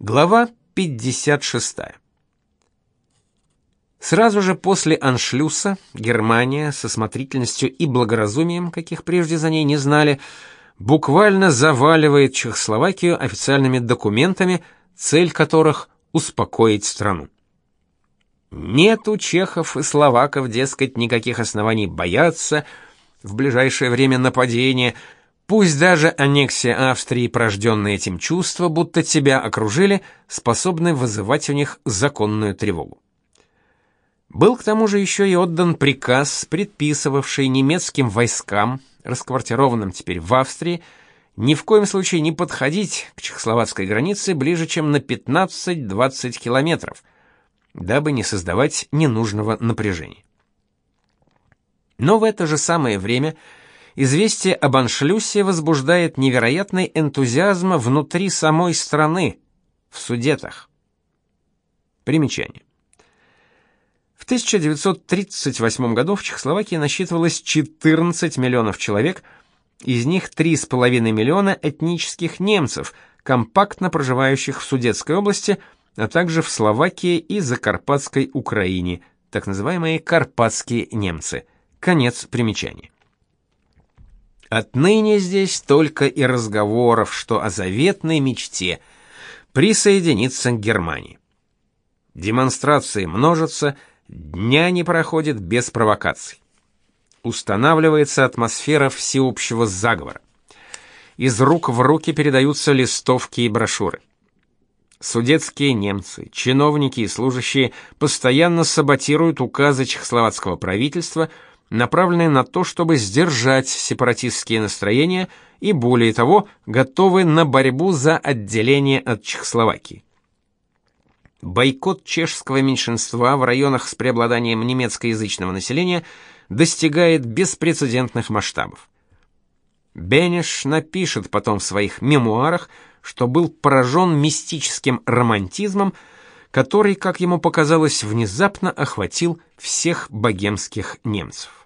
Глава 56. Сразу же после аншлюса Германия со смотрительностью и благоразумием, каких прежде за ней не знали, буквально заваливает Чехословакию официальными документами, цель которых успокоить страну. Нет у чехов и словаков, дескать, никаких оснований бояться в ближайшее время нападения – Пусть даже аннексия Австрии, порожденная этим чувство, будто тебя окружили, способны вызывать у них законную тревогу. Был к тому же еще и отдан приказ, предписывавший немецким войскам, расквартированным теперь в Австрии, ни в коем случае не подходить к чехословацкой границе ближе, чем на 15-20 километров, дабы не создавать ненужного напряжения. Но в это же самое время Известие об аншлюсе возбуждает невероятный энтузиазм внутри самой страны, в Судетах. Примечание. В 1938 году в Чехословакии насчитывалось 14 миллионов человек, из них 3,5 миллиона этнических немцев, компактно проживающих в Судетской области, а также в Словакии и Закарпатской Украине, так называемые карпатские немцы. Конец примечания. Отныне здесь только и разговоров, что о заветной мечте присоединиться к Германии. Демонстрации множатся, дня не проходит без провокаций. Устанавливается атмосфера всеобщего заговора. Из рук в руки передаются листовки и брошюры. Судетские немцы, чиновники и служащие постоянно саботируют указы чехословацкого правительства – направленные на то, чтобы сдержать сепаратистские настроения и, более того, готовы на борьбу за отделение от Чехословакии. Бойкот чешского меньшинства в районах с преобладанием немецкоязычного населения достигает беспрецедентных масштабов. Бенеш напишет потом в своих мемуарах, что был поражен мистическим романтизмом, который, как ему показалось, внезапно охватил всех богемских немцев.